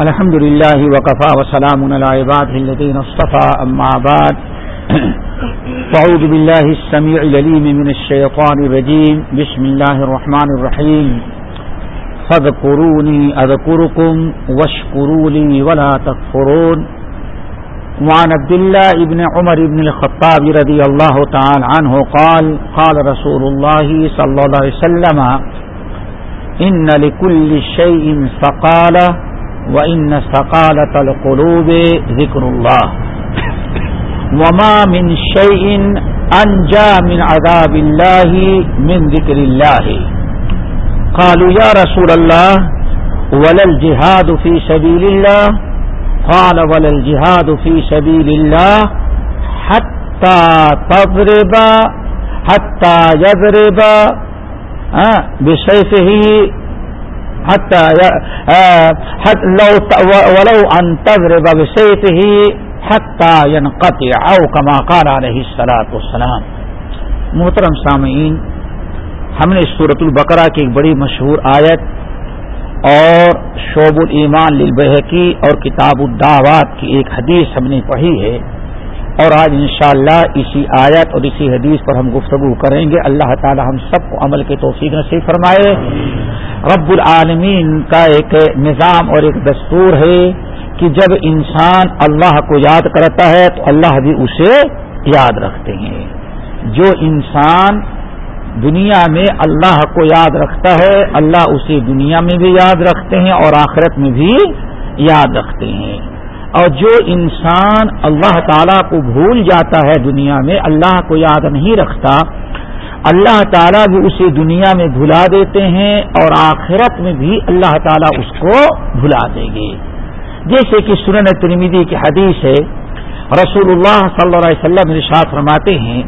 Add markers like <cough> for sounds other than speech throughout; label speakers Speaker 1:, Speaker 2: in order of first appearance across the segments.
Speaker 1: الحمد لله وكفى وسلام على عباده الذين اصطفى، أما بعد. <clears throat> فعوذ بالله السميع لليم من الشيطان الرجيم. بسم الله الرحمن الرحيم. فاذكروني أذكركم واشكروا لي ولا تكفرون. وعن عبد الله بن عمر بن الخطاب رضي الله تعالى عنه قال قال رسول الله صلى الله عليه وسلم إن لكل شيء فقاله وإن سقالة القلوب ذكر الله <coughs> وما من شيء أنجى من عذاب الله من ذكر الله قالوا يا رسول الله، ولا الجهاد في سبيل الله؟ قال، ولا الجهاد في سبيل الله حتى تضرب، حتى يضرب بسيفه حتى لو ولو ان تضرب بسيفه حتى ينقطع او كما قال عليه الصلاه والسلام. محترم سامعین، ہم نے صورت البقرہ کی ایک بڑی مشہور آیت اور شعب الایمان للبحقی اور کتاب الدعوات کی ایک حدیث ہم نے پڑھی ہے اور آج انشاءاللہ اسی آیت اور اسی حدیث پر ہم گفتگو کریں گے۔ اللہ تعالی ہم سب کو عمل کے توفیق نصیب فرمائے۔ رب العالمین کا ایک نظام اور ایک دستور ہے کہ جب انسان اللہ کو یاد کرتا ہے تو اللہ بھی اسے یاد رکھتے ہیں۔ جو انسان دنیا میں اللہ کو یاد رکھتا ہے، اللہ اسے دنیا میں بھی یاد رکھتے ہیں اور آخرت میں بھی یاد رکھتے ہیں۔ اور جو انسان اللہ تعالیٰ کو بھول جاتا ہے دنیا میں، اللہ کو یاد نہیں رکھتا اللہ تعالیٰ بھی اسے دنیا میں بھلا دیتے ہیں اور آخرت میں بھی اللہ تعالیٰ اس کو بھلا دیں گے۔ جیسے کہ سنن ترمیدی کی حدیث ہے رسول اللہ صلی اللہ علیہ وسلم ارشاد فرماتے ہیں،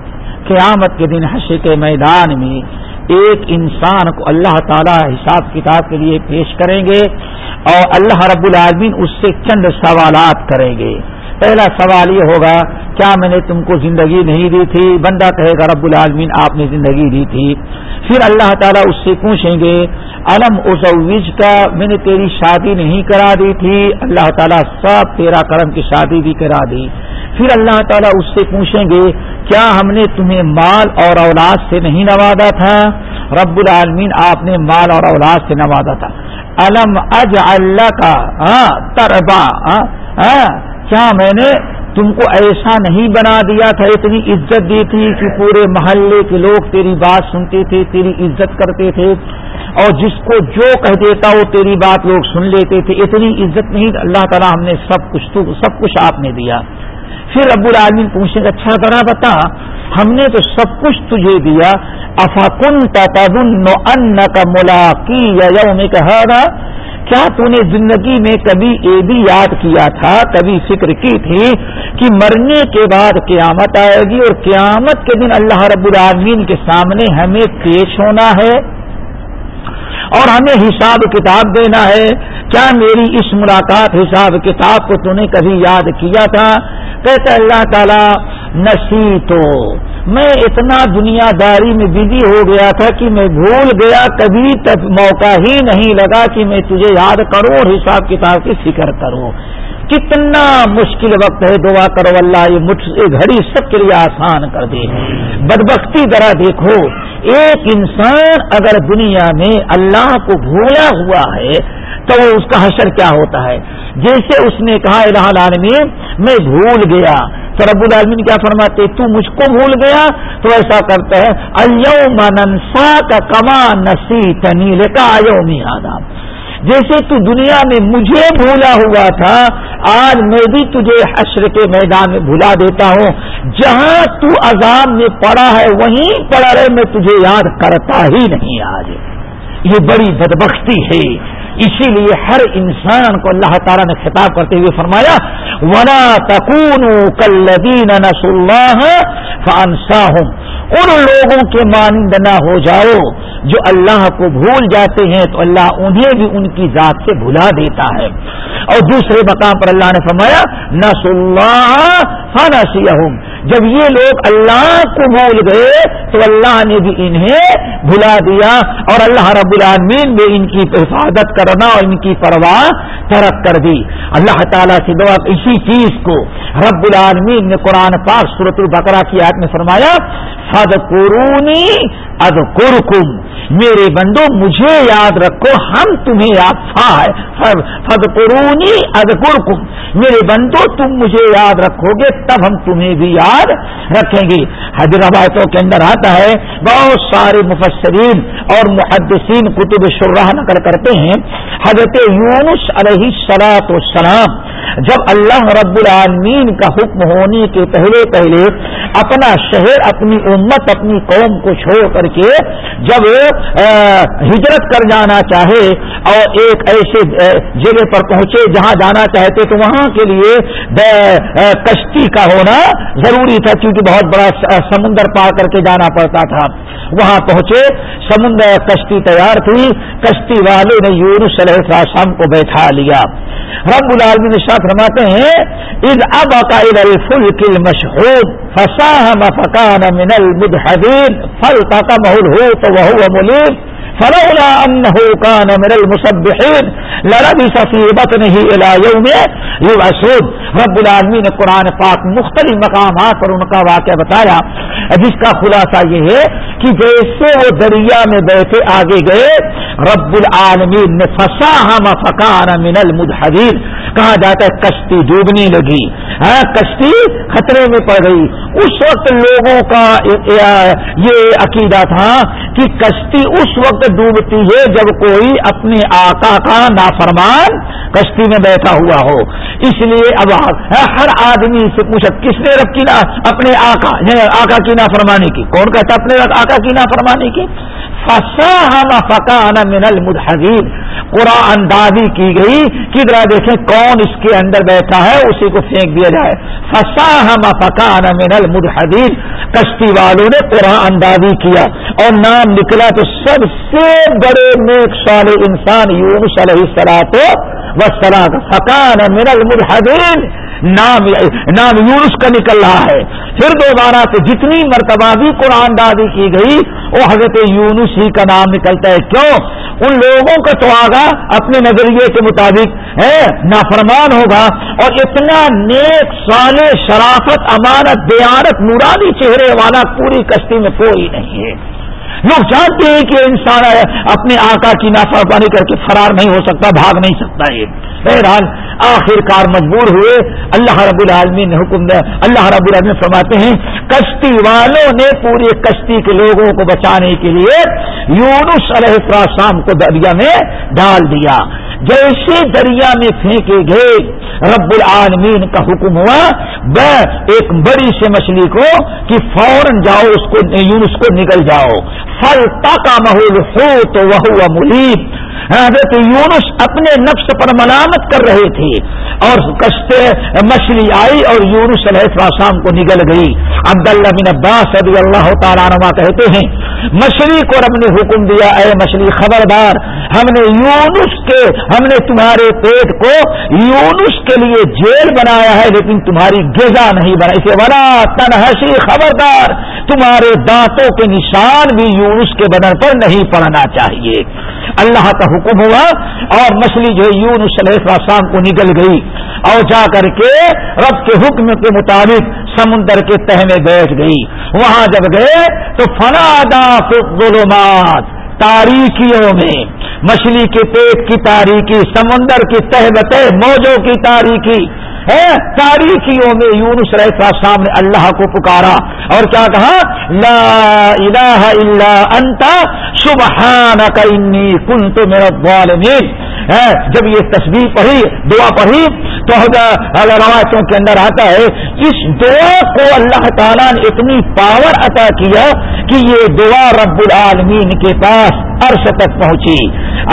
Speaker 1: قیامت کے دن حشر کے میدان میں ایک انسان کو اللہ تعالی حساب کتاب کے لیے پیش کریں گے اور اللہ رب العالمین اس سے چند سوالات کریں گے۔ پہلا سوال یہ ہوگا، کیا میں نے تم کو زندگی نہیں دی تھی؟ بندہ کہے گا، رب العالمین، آپ نے زندگی دی تھی۔ پھر اللہ تعالیٰ اس سے پوچھیں گے علم ازوج کا میں نے تیری شادی نہیں کرا دی تھی۔ اللہ تعالیٰ سب تیرا کرم کی شادی بھی کرا دی۔ پھر اللہ تعالیٰ اس سے پوچھیں گے، کیا ہم نے تمہیں مال اور اولاد سے نہیں نوازا تھا؟ رب العالمین، آپ نے مال اور اولاد سے نوازا تھا۔ علم اج اللہ کا ہاں، تربا۔ ہاں، ہاں۔ کیا میں نے تم کو ایسا نہیں بنا دیا تھا؟ اتنی عزت دی تھی کہ پورے محلے کے لوگ تیری بات سنتے تھے، تیری عزت کرتے تھے۔ اور جس کو جو کہہ دیتا وہ تیری بات لوگ سن لیتے تھے۔ اتنی عزت نہیں، اللہ تعالیٰ ہم نے سب کچھ تو، سب کچھ آپ نے دیا۔ پھر ابو العالمین پوچھیں گے اچھا ذرا بتا، ہم نے تو سب کچھ تجھے دیا۔ افاقن تبن ان کا ملاقی یا یوم کہا کیا تو نے زندگی میں کبھی یہ بھی یاد کیا تھا؟ کبھی فکر کی تھی کہ مرنے کے بعد قیامت آئے گی اور قیامت کے دن اللہ رب العالمین کے سامنے ہمیں پیش ہونا ہے اور ہمیں حساب کتاب دینا ہے۔ کیا میری اس ملاقات حساب کتاب کو تو نے کبھی یاد کیا تھا؟ کہتے اللہ تعالی نسی تو میں اتنا دنیا داری میں بزی ہو گیا تھا کہ میں بھول گیا، کبھی تک موقع ہی نہیں لگا کہ میں تجھے یاد کروں اور حساب کتاب کی فکر کروں۔ کتنا مشکل وقت ہے، دعا کرو اللہ، یہ گھڑی سب کے لیے آسان کر دے۔ بدبختی ذرا دیکھو، ایک انسان اگر دنیا میں اللہ کو بھولا ہوا ہے، تو اس کا حشر کیا ہوتا ہے؟ جیسے اس نے کہا، الہ العالمین، میں بھول گیا۔ تو رب العالمین کیا فرماتے تو مجھ کو بھول گیا؟ تو ایسا کرتا ہے الم ننسا کا کما نسی تنیل کا ایومی جیسے تو دنیا میں مجھے بھولا ہوا تھا، آج میں بھی تجھے حشر کے میدان میں بھلا دیتا ہوں۔ جہاں تو عذاب میں پڑا ہے، وہیں پڑا رہے، میں تجھے یاد کرتا ہی نہیں آج۔ یہ بڑی بدبختی ہے۔ اسی لیے ہر انسان کو اللہ تعالیٰ نے خطاب کرتے ہوئے فرمایا ونا تکون کلین نس اللہ فانسا ان لوگوں کے مانند نہ ہو جاؤ جو اللہ کو بھول جاتے ہیں، تو اللہ انہیں بھی ان کی ذات سے بھلا دیتا ہے۔ اور دوسرے مقام پر اللہ نے فرمایا نس اللہ جب یہ لوگ اللہ کو بھول گئے، تو اللہ نے بھی انہیں بھلا دیا۔ اور اللہ رب العالمین نے ان کی حفاظت کر کرنا اور ان کی پرواہ ترک کر دی۔ اللہ تعالیٰ سے دعا اسی چیز کو رب العالمین نے قرآن پاک صورت البقرہ کی آیت میں فرمایا فد قرونی اد میرے بندو، مجھے یاد رکھو، ہم تمہیں یاد فد قرونی اد میرے بندو، تم مجھے یاد رکھو گے تب ہم تمہیں بھی یاد رکھیں گے۔ حضر روایتوں کے اندر آتا ہے، بہت سارے مفسرین اور محدثین کتب شرح نقل کرتے ہیں۔ حضرت یونس علیہ سلاط والسلام، جب اللہ رب العالمین کا حکم ہونے کے پہلے پہلے اپنا شہر، اپنی امت، اپنی قوم کو چھوڑ کر کے جب ہجرت کر جانا چاہے اور ایک ایسے جگہ پر پہنچے جہاں جانا چاہتے تو وہاں کے لیے کشتی کا ہونا ضروری تھا کیونکہ بہت بڑا سمندر پار کر کے جانا پڑتا تھا۔ وہاں پہنچے، سمندر کشتی تیار تھی، کشتی والے نے یونس علیہ السلام کو بیٹھا لیا۔ رب العالمین شاہ فرماتے ہیں عید اب عقائد الفل کل مشہور فساہ فکان من المدحدین فل کا محل ہو ملیم، فلولا انه كان من المسبحين لربث في بطنه الى يوم يبعثون رب العالمین نے قرآن پاک مختلف مقامات پر ان کا واقعہ بتایا، جس کا خلاصہ یہ ہے کہ جیسے وہ دریا میں بیٹھے آگے گئے رب العالمین نے فسا ہم فکان من المدحدین کہا جاتا ہے کشتی ڈوبنے لگی۔ ہاں کشتی خطرے میں پڑ گئی۔ اس وقت لوگوں کا یہ عقیدہ تھا کہ کشتی اس وقت ڈوبتی ہے جب کوئی اپنے آقا کا نافرمان کشتی میں بیٹھا ہوا ہو۔ اس لیے اب ہاں، ہر آدمی سے پوچھا، کس نے رب کی نا اپنے آقا یعنی آقا کی نافرمانی کی؟ کون کہتا اپنے آقا کی نافرمانی کی؟ فسا ہم فکان من المدحدین قرآن اندازی کی گئی کہ ذرا دیکھیں کون اس کے اندر بیٹھا ہے، اسی کو پھینک دیا جائے۔ فسا ہم فکان من المدحدین کشتی والوں نے قرآن اندازی کیا اور نام نکلا تو سب سے بڑے نیک سال انسان یونس علیہ سلاط و سلاد فکان من المدحدین نام نام یونس کا نکل رہا ہے. پھر دوبارہ سے جتنی مرتبہ بھی قرآن دادی کی گئی وہ حضرت یونس ہی کا نام نکلتا ہے. کیوں؟ ان لوگوں کا تو آگا اپنے نظریے کے مطابق ہے، نافرمان ہوگا. اور اتنا نیک سال شرافت، امانت، دیانت، نورانی چہرے والا پوری کشتی میں کوئی نہیں ہے۔ لوگ جانتے ہیں کہ انسان اپنے آقا کی نافرمانی کر کے فرار نہیں ہو سکتا، بھاگ نہیں سکتا یہ۔ بہرحال آخر کار مجبور ہوئے۔ اللہ رب العالمین نے حکم دیا۔ اللہ رب العالمین فرماتے ہیں، کشتی والوں نے پوری کشتی کے لوگوں کو بچانے کے لیے یونس علیہ السلام کو دریا میں ڈال دیا۔ جیسے دریا میں پھینکے گئے، رب العالمین کا حکم ہوا وہ ایک بڑی سے مچھلی کو کہ فوراً جاؤ، اس کو یونس کو نکل جاؤ۔ فلتا کا محول ہو تو وہ ملیب حضرت یونس اپنے نفس پر ملامت کر رہے تھے اور کشتے مچھلی آئی اور یونس علیہ السلام کو نگل گئی۔ عبداللہ بن عباس رضی اللہ تعالیٰ نما کہتے ہیں، مچھلی کو رب نے حکم دیا، اے مچھلی خبردار، ہم نے یونس کے، ہم نے تمہارے پیٹ کو یونس کے لیے جیل بنایا ہے، لیکن تمہاری غذا نہیں بنا اسے بنا تنہسی خبردار تمہارے دانتوں کے نشان بھی یونس کے بدن پر نہیں پڑنا چاہیے۔ اللہ کا حکم ہوا اور مچھلی جو یونس علیہ السلام کو نکل گئی اور جا کر کے رب کے حکم کے مطابق سمندر کے تہ میں بیٹھ گئی۔ وہاں جب گئے تو فنادا ظلمات تاریخیوں میں مچھلی کے پیٹ کی تاریخی سمندر کی تہ بتہ موجوں کی تاریخی تاریخیوں میں یونس رہتا سامنے اللہ کو پکارا اور کیا کہا؟ لا الہ الا انت، سبحانک، انی کنت من الظالمین۔ جب یہ تصویر پڑھی، دعا پڑھی تو روایتوں کے اندر آتا ہے، اس دعا کو اللہ تعالیٰ نے اتنی پاور عطا کیا کہ یہ دعا رب العالمین کے پاس عرش تک پہنچی۔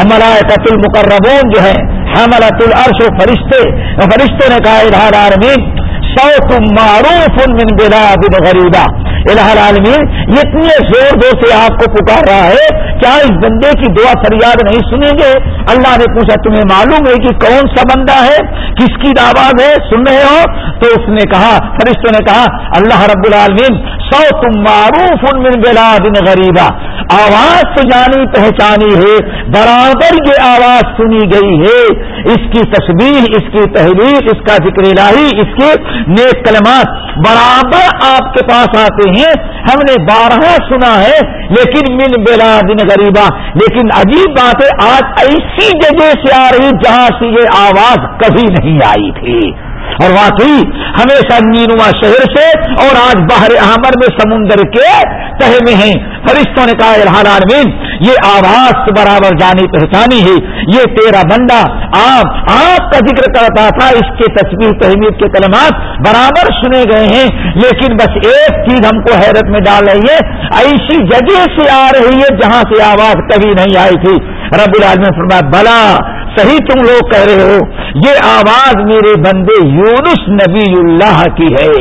Speaker 1: املائکت المقربون جو ہے حملت العرش و فرشتے فرشتے نے کہا ادھار عالمین سو تم معروف من بلا بن غریبہ۔ العالمین یہ اتنے زور زور سے آپ کو پکار رہا ہے، کیا اس بندے کی دعا فریاد نہیں سنیں گے؟ اللہ نے پوچھا، تمہیں معلوم ہے کہ کون سا بندہ ہے؟ کس کی آواز ہے؟ سن رہے ہو؟ تو اس نے کہا، فرشتوں نے کہا، اللہ رب العالمین سو تم معروف ان من بلاد غریبا آواز تو جانی پہچانی ہے، برابر یہ آواز سنی گئی ہے۔ اس کی تصویر اس کی تحریر اس کا ذکر الہی، اس کے نیک کلمات برابر آپ کے پاس آتے ہیں۔ ہم نے بارہ سنا ہے، لیکن من بلا دن غریبا۔ لیکن عجیب بات ہے، آج ایسی جگہ سے آ رہی جہاں سے یہ آواز کبھی نہیں آئی تھی۔ اور واقعی ہمیشہ نینوا شہر سے اور آج باہر احمر میں سمندر کے تہ میں ہیں۔ فرشتوں نے کہا الحال عالمین یہ آواز برابر جانی پہچانی ہے۔ یہ تیرا بندہ، آپ آپ کا ذکر کرتا تھا، اس کے تصویر تحمید کے کلمات برابر سنے گئے ہیں۔ لیکن بس ایک چیز ہم کو حیرت میں ڈال رہی ہے، ایسی جگہ سے آ رہی ہے جہاں سے آواز کبھی نہیں آئی تھی۔ رب العالمین فرمایا، بلا صحیح تم لوگ کہہ رہے ہو؟ یہ آواز میرے بندے یونس نبی اللہ کی ہے۔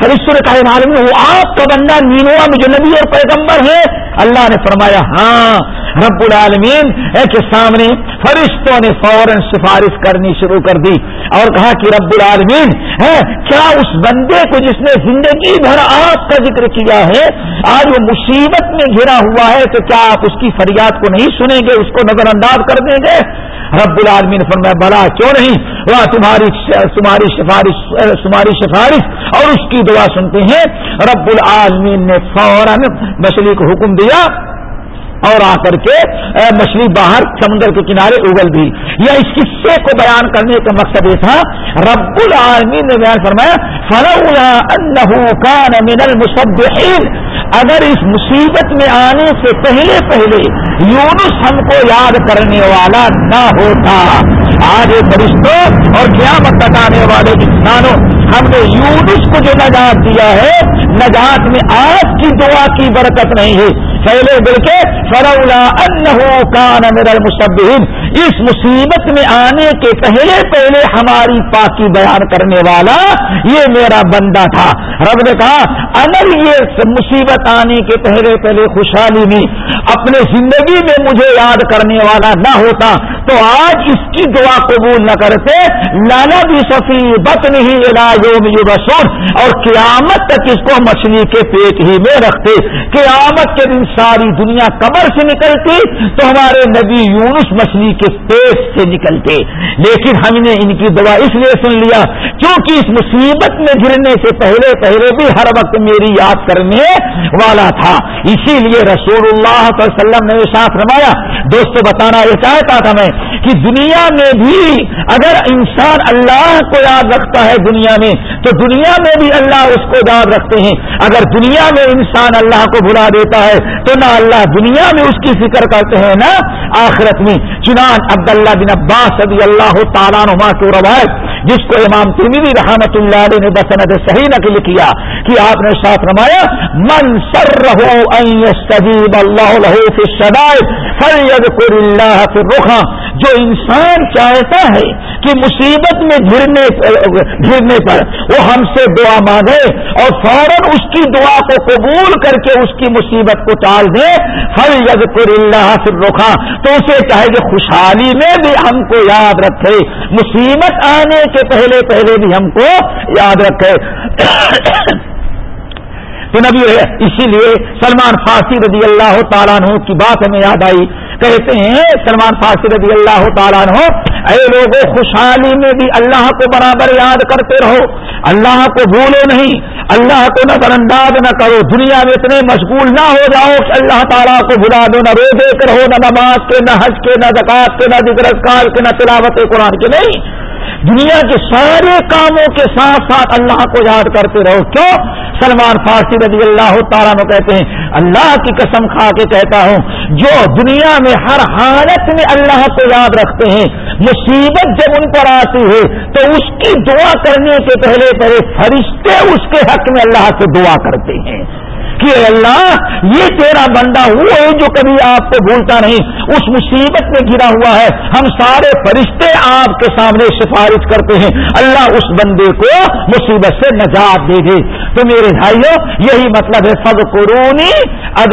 Speaker 1: فرشتوں نے کہا معلوم وہ آپ کا بندہ نینوا میں جو نبی اور پیغمبر ہے۔ اللہ نے فرمایا ہاں رب العالمین کے سامنے فرشتوں نے فوراً سفارش کرنی شروع کر دی اور کہا کہ رب العالمین، ہے، کیا اس بندے کو جس نے زندگی بھر آپ کا ذکر کیا ہے، آج وہ مصیبت میں گھرا ہوا ہے تو کیا آپ اس کی فریاد کو نہیں سنیں گے، اس کو نظر انداز کر دیں گے؟ رب العالمین فرمایا، بلا کیوں نہیں؟ وہ تمہاری تمہاری سفارش تمہاری سفارش اور اس کی دعا سنتے ہیں۔ رب العالمین نے فوراً مچھلی کو حکم دیا اور آ کر کے مچھلی باہر سمندر کے کنارے اگل دی۔ یا اس قصے کو بیان کرنے کا مقصد یہ تھا، رب العالمین نے بیان فرمایا کان من المصبحین اگر اس مصیبت میں آنے سے پہلے پہلے یونس ہم کو یاد کرنے والا نہ ہوتا۔ آج فرشتوں اور قیامت تک آنے والے انسانوں، ہم نے یونس کو جو نجات دیا ہے، نجات میں آج کی دعا کی برکت نہیں ہے۔ پھیلے دل کے فرولا ان کان میرا مصبین اس مصیبت میں آنے کے پہلے پہلے ہماری پاکی بیان کرنے والا یہ میرا بندہ تھا۔ رب نے کہا اگر یہ مصیبت آنے کے پہلے پہلے خوشحالی میں اپنے زندگی میں مجھے یاد کرنے والا نہ ہوتا۔ تو آج اس کی دعا قبول نہ کرتے لالا بھی سفی بت نہیں بسور اور قیامت تک اس کو مچھلی کے پیٹ ہی میں رکھتے۔ قیامت کے دن ساری دنیا کمر سے نکلتی، تو ہمارے نبی یونس مچھلی کے پیٹ سے نکلتے۔ لیکن ہم نے ان کی دعا اس لیے سن لیا، کیونکہ اس مصیبت میں گرنے سے پہلے پہلے بھی ہر وقت میری یاد کرنے والا تھا۔ اسی لیے رسول اللہ صلی اللہ علیہ وسلم نے ساتھ رمایا دوستو بتانا یہ چاہتا تھا میں کہ دنیا میں بھی اگر انسان اللہ کو یاد رکھتا ہے دنیا میں، تو دنیا میں بھی اللہ اس کو یاد رکھتے ہیں۔ اگر دنیا میں انسان اللہ کو بلا دیتا ہے، تو نہ اللہ دنیا میں اس کی فکر کرتے ہیں نا آخرت میں۔ چنان عبداللہ بن عباس رضی اللہ تعالیٰ نما کو روایت جس کو امام ترمیری رحمت اللہ علیہ نے بسنت صحیح نقل کیا کہ آپ نے ساتھ رمایا من سر رہو سجیب اللہ فی شدائد فید اللہ فی رخا جو انسان چاہتا ہے کہ مصیبت میں گرنے گرنے پر۔ وہ ہم سے دعا مانگے اور فوراً اس کی دعا کو قبول کر کے اس کی مصیبت کو ٹال دے۔ ہر ید قر اللہ فی رخا تو اسے چاہے کہ خوشحالی میں بھی ہم کو یاد رکھے۔ مصیبت آنے کے پہلے پہلے بھی ہم کو یاد رکھے۔ تو نبی اسی لیے سلمان فارسی رضی اللہ تعالیٰ عنہ کی بات ہمیں یاد آئی۔ کہتے ہیں، سلمان فارسی رضی اللہ تعالیٰ عنہ، اے لوگوں خوشحالی میں بھی اللہ کو برابر یاد کرتے رہو۔ اللہ کو بھولو نہیں، اللہ کو نظر انداز نہ کرو۔ دنیا میں اتنے مشغول نہ ہو جاؤ کہ اللہ تعالیٰ کو بھلا دو، نہ روزے کے رہو نہ نماز کے، نہ حج کے، نہ زکات کے، نہ ذکر کے، نہ تلاوت قرآن کے۔ نہیں دنیا کے سارے کاموں کے ساتھ ساتھ اللہ کو یاد کرتے رہو۔ کیوں؟ سلمان فارسی رضی اللہ تعالیٰ نے کہتے ہیں، اللہ کی قسم کھا کے کہتا ہوں، جو دنیا میں ہر حالت میں اللہ کو یاد رکھتے ہیں، مصیبت جب ان پر آتی ہے، تو اس کی دعا کرنے کے پہلے پہلے فرشتے اس کے حق میں اللہ سے دعا کرتے ہیں۔ کہ اللہ، یہ تیرا بندہ وہ ہے جو کبھی آپ کو بھولتا نہیں۔ اس مصیبت میں گرا ہوا ہے۔ ہم سارے فرشتے آپ کے سامنے سفارش کرتے ہیں۔ اللہ اس بندے کو مصیبت سے نجات دے دے۔ تو میرے بھائیوں، یہی مطلب ہے فض قرونی اد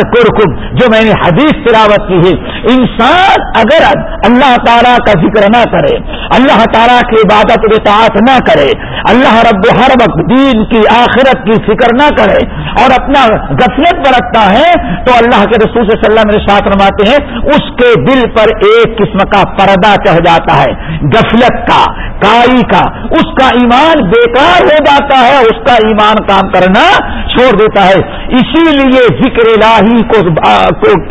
Speaker 1: جو میں نے حدیث تلاوت کی ہے۔ انسان اگر اللہ تعالیٰ کا ذکر نہ کرے، اللہ تعالیٰ کی عبادت اطاعت نہ کرے، اللہ رب ہر وقت دین کی آخرت کی فکر نہ کرے اور اپنا غفلت برتتا ہے تو اللہ کے رسول صلی اللہ علیہ وسلم میرے ساتھ رماتے ہیں، اس کے دل پر ایک قسم کا پردہ چڑھ جاتا ہے، غفلت کا۔ کائی کا۔ اس کا ایمان بیکار ہو جاتا ہے، اس کا ایمان کام کرنا چھوڑ دیتا ہے۔ اسی لیے ذکر الہی کو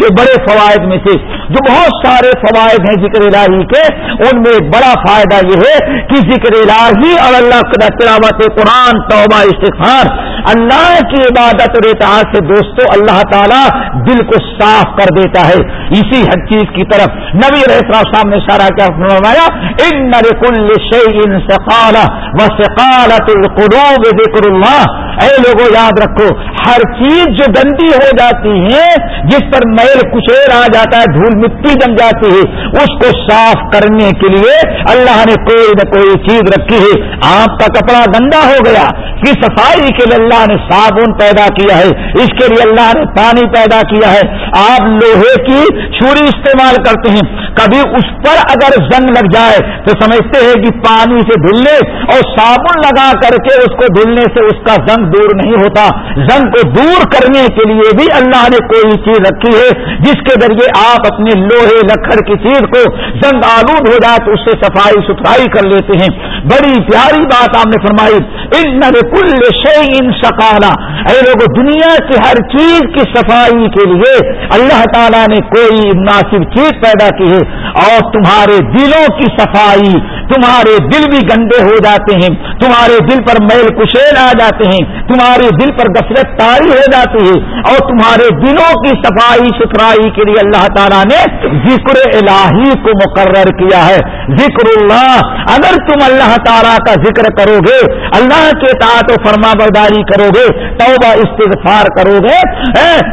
Speaker 1: کے بڑے فوائد میں سے، جو بہت سارے فوائد ہیں ذکر الہی کے، ان میں بڑا فائدہ یہ ہے کہ ذکر الہی اور اللہ تلاوت قرآن، توبہ استفار اللہ کی عبادت اور اطاعت سے دوستو، اللہ تعالیٰ دل کو صاف کر دیتا ہے۔ اسی ہر چیز کی طرف نبی رحصرا صاحب نے سارا کیا، فرمایا، ان نر کل شعین سقال و سقالت القروب ذکر اللہ اے لوگوں یاد رکھو، ہر چیز جو گندی ہو جاتی ہے، جس پر میل کچیر آ جاتا ہے، دھول مٹی جم جاتی ہے، اس کو صاف کرنے کے لیے اللہ نے کوئی نہ کوئی چیز رکھی ہے۔ آپ کا کپڑا گندا ہو گیا، کی صفائی کے لیے اللہ نے صابن پیدا کیا ہے، اس کے لیے اللہ نے پانی پیدا کیا ہے۔ آپ لوہے کی چھری استعمال کرتے ہیں، کبھی اس پر اگر زنگ لگ جائے تو سمجھتے ہیں کہ پانی سے دھلنے اور صابن لگا کر کے اس کو دھلنے سے اس کا زنگ دور نہیں ہوتا۔ زنگ کو دور کرنے کے لیے بھی اللہ نے کوئی چیز رکھی ہے جس کے ذریعے آپ اپنے لوہے لکڑ کی چیز کو زنگ آلود ہو جائے تو اس سے صفائی ستھرائی کر لیتے ہیں۔ بڑی پیاری بات آپ نے فرمائی۔ ان کل ان سکانا اے لوگ دنیا کی ہر چیز کی صفائی کے لیے اللہ تعالیٰ نے کوئی مناسب چیز پیدا کی ہے اور تمہارے دلوں کی صفائی تمہارے دل بھی گندے ہو جاتے ہیں، تمہارے دل پر میل کشیل آ جاتے ہیں، تمہارے دل پر گفرت تاری ہو جاتی ہے اور تمہارے دلوں کی صفائی ستھرائی کے لیے اللہ تعالیٰ نے ذکر الہی کو مقرر کیا ہے۔ ذکر اللہ، اگر تم اللہ تعالیٰ کا ذکر کرو گے اللہ کے تعت و فرما برداری کرو گے توبہ استغفار کرو گے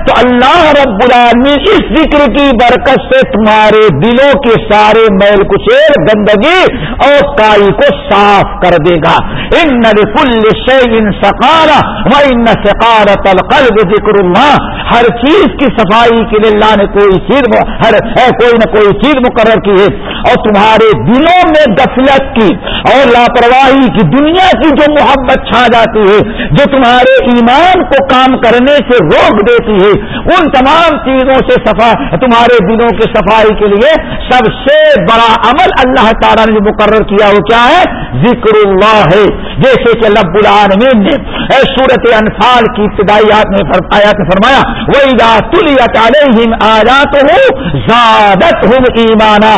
Speaker 1: تو اللہ رب العالمین اس ذکر کی برکت سے تمہارے دلوں کے سارے میل کچیر گندگی اور کائی کو صاف کر دے گا۔ ان کل شعین سکارا و ان سکارت القلب ذکر اللہ ہر چیز کی صفائی کے لیے اللہ نے کوئی چیز ہر کوئی نہ کوئی چیز مقرر کی ہے۔ اور تمہارے دلوں میں غفلت کی اور لاپرواہی کی دنیا کی جو محبت چھا جاتی ہے، جو تمہارے ایمان کو کام کرنے سے روک دیتی ہے، ان تمام چیزوں سے صفا، تمہارے دلوں کی صفائی کے لیے سب سے بڑا عمل اللہ تعالیٰ نے جو مقرر کیا وہ کیا ہے؟ ذکر اللہ ہے۔ جیسے کہ رب العالمین نے اے صورت انفال کی ابتدائی آیات نے فرمایا وہ تلیت علیہم آیات ہوں زادت ہوں ایمانا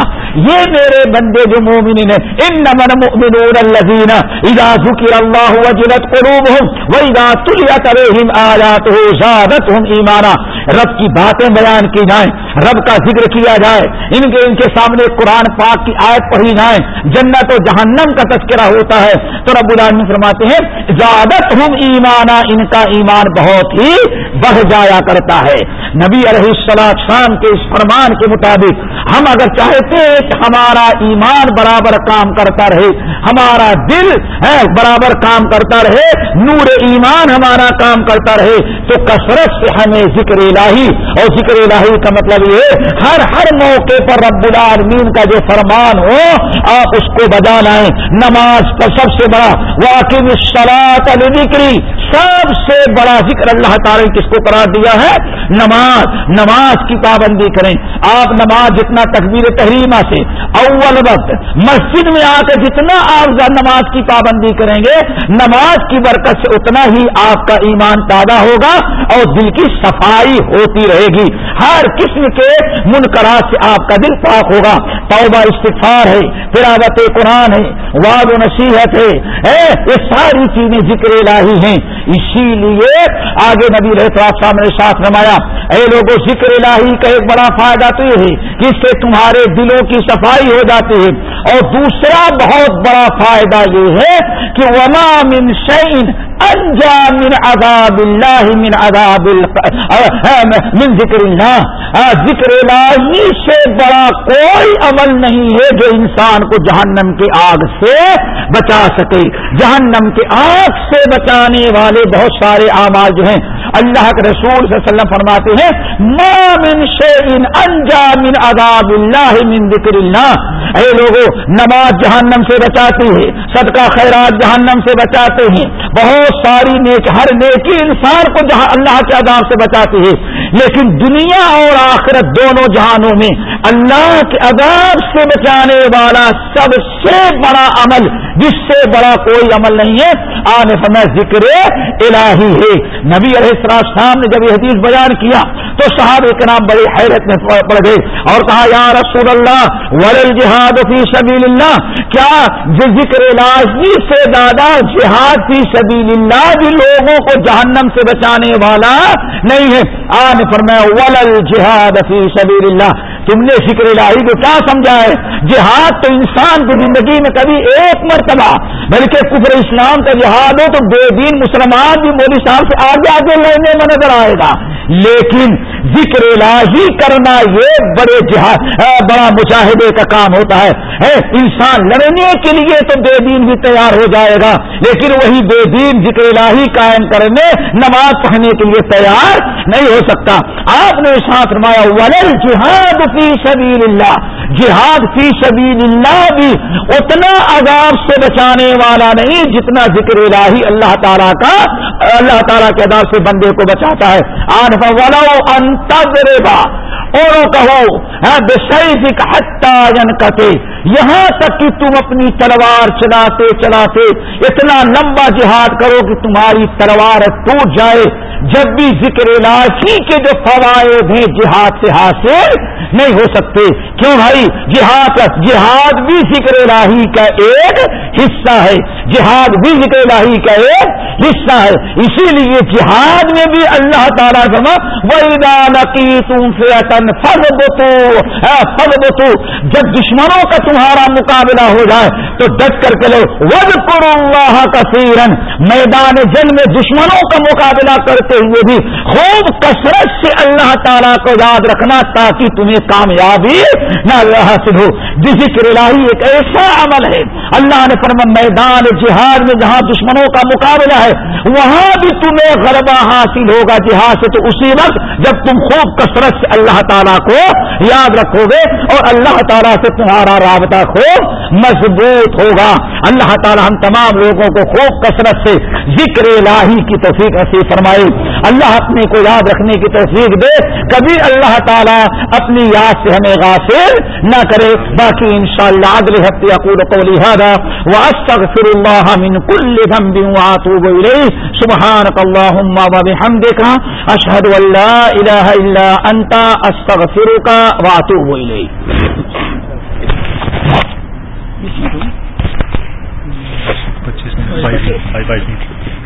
Speaker 1: یہ میرے بندے جو مومن نے ان نمن مؤمنون الذین اذا ذکر اللہ وجلت قلوبهم واذا تلیت علیہم آیات ہوں زادت ہوں ایمانا رب کی باتیں بیان کی جائیں۔ رب کا ذکر کیا جائے، ان کے ان کے سامنے قرآن پاک کی آیت پڑھی جائیں جنت و جہنم کا تذکرہ ہوتا ہے۔ تو رب العالمین فرماتے ہیں زیادت ہم ایمانا، ان کا ایمان بہت ہی بڑھ جایا کرتا ہے۔ نبی علیہ السلام شام کے اس فرمان کے مطابق، ہم اگر چاہتے ہیں کہ ہمارا ایمان برابر کام کرتا رہے، ہمارا دل، ہے، برابر کام کرتا رہے، نور ایمان ہمارا کام کرتا رہے، تو کثرت سے ہمیں ذکر الہی، اور ذکر الہی کا مطلب لیے ہر ہر موقع پر رب العالمین کا جو فرمان ہو، آپ اس کو بجا لائیں نماز پر سب سے بڑا واقعی سلاط ذکری سب سے بڑا ذکر اللہ تعالی نے کس کو قرار دیا ہے؟ نماز نماز کی پابندی کریں۔ آپ نماز جتنا تقبیر تحریمہ سے اول وقت مسجد میں آ کر جتنا آپ نماز کی پابندی کریں گے، نماز کی برکت سے اتنا ہی آپ کا ایمان تازہ ہوگا اور دل کی صفائی ہوتی رہے گی۔ ہر قسم کے منقرات سے آپ کا دل پاک ہوگا۔ توبہ استفار ہے، تلاوت قرآن ہے واد و نصیحت ہے۔ یہ ساری چیزیں ذکر الہی ہیں۔ اسی لیے آگے نبی رہتا صاحب نے ساتھ نمایا اے لوگوں ذکر الہی کا ایک بڑا فائدہ تو یہ ہے کہ اس سے تمہارے دلوں کی صفائی ہو جاتی ہے۔ اور دوسرا بہت بڑا فائدہ یہ ہے کہ وما من شعین انجا من عذاب اللہ، من عذاب من ذکر اللہ۔ ذکر الہی سے بڑا کوئی عمل نہیں ہے جو انسان کو جہنم کی آگ سے بچا سکے۔ جہنم کی آگ سے بچانے والے بہت سارے اعمال جو ہیں، اللہ کے رسول صلی اللہ علیہ وسلم فرماتے ہیں، ما من شیء انجا من عذاب اللہ، من ذکر اللہ۔ اے لوگوں نماز جہنم سے بچاتی ہے صدقہ خیرات جہنم سے بچاتے ہیں۔ بہت ساری نیک، ہر نیکی انسان کو جہاں اللہ کے عذاب سے بچاتی ہے لیکن دنیا اور آخرت دونوں جہانوں میں اللہ کے عذاب سے بچانے والا سب سے بڑا عمل، جس سے بڑا کوئی عمل نہیں ہے، آنے سمے ذکر الہی ہے۔ نبی علیہ السلام نے جب یہ حدیث بیان کیا تو صاحب کے نام بڑی حیرت میں پڑ گئے اور کہا، یا رسول اللہ ورل جہاد فی سبیل اللہ کیا ذکر لازمی سے زیادہ جہاد فی سبیل اللہ بھی لوگوں کو جہنم سے بچانے والا نہیں ہے؟ آج فرمایا ولل جہاد فی سبیل اللہ تم نے فکر الہی کو کیا سمجھا ہے؟ جہاد تو انسان کی زندگی میں کبھی ایک مرتبہ، بلکہ کفر اسلام کا جہاد ہو تو بے دین مسلمان بھی مودی صاحب سے آگے آگے لڑنے میں نظر آئے گا۔ لیکن ذکر الہی کرنا یہ بڑے جہاد، بڑا مشاہدے کا کام ہوتا ہے۔ انسان لڑنے کے لیے تو بے دین بھی تیار ہو جائے گا، لیکن وہی بے دین ذکر الہی قائم کرنے، نماز پڑھنے کے لیے تیار نہیں ہو سکتا۔ آپ نے ساتھ رمایا ولل جہاد فی سبیل اللہ جہاد فی سبیل اللہ بھی اتنا عذاب سے بچانے والا نہیں جتنا ذکر الہی اللہ تعالیٰ کا، اللہ تعالیٰ کے عذاب سے بندے کو بچاتا ہے۔ آن ولو انتظربا اور کہو کتے جی، یہاں تک کہ تم اپنی تلوار چلاتے چلاتے اتنا لمبا جہاد کرو کہ تمہاری تلوار ٹوٹ جائے۔ جب بھی ذکر الہی کے جو فوائد ہیں، جہاد سے حاصل نہیں ہو سکتے۔ کیوں بھائی؟ جہاد جہاد بھی ذکر الہی کا ایک حصہ ہے۔ جہاد بھی ذکر الہی کا ایک حصہ ہے۔ اسی لیے جہاد میں بھی اللہ تعالیٰ جمع وہی تم سے بتو جب دشمنوں کا تمہارا مقابلہ ہو جائے تو ڈٹ کر کے لو ود اللہ کا سیرن میدان جنگ میں دشمنوں کا مقابلہ کرتے ہوئے بھی خوب کثرت سے اللہ تعالیٰ کو یاد رکھنا تاکہ تمہیں کامیابی نہ حاصل ہو ذکر الہی ایک ایسا عمل ہے۔ اللہ نے فرما میدان جہاد میں جہاں دشمنوں کا مقابلہ ہے، وہاں بھی تمہیں غربہ حاصل ہوگا جہاد سے تو اسی وقت جب تم خوب کثرت سے اللہ تعالیٰ کو یاد رکھو گے اور اللہ تعالیٰ سے تمہارا رابطہ خوب مضبوط ہوگا۔ اللہ تعالیٰ ہم تمام لوگوں کو خوب کثرت سے ذکر الہی کی توفیق نصیب فرمائے۔ اللہ اپنے کو یاد رکھنے کی توفیق دے۔ کبھی اللہ تعالیٰ اپنی یاد سے ہمیں غافل نہ کرے۔ باقی ان شاء اللہ اگلے ہفتے اقول کو لہٰذا واستغفر اللہ من كل ذنب واتوب الیہ سبحانك اللهم وبحمدك۔ اشهد ان لا اله الا انت استغفرك واتوب الیہ
Speaker 2: پچیس منٹ بائیس منٹ۔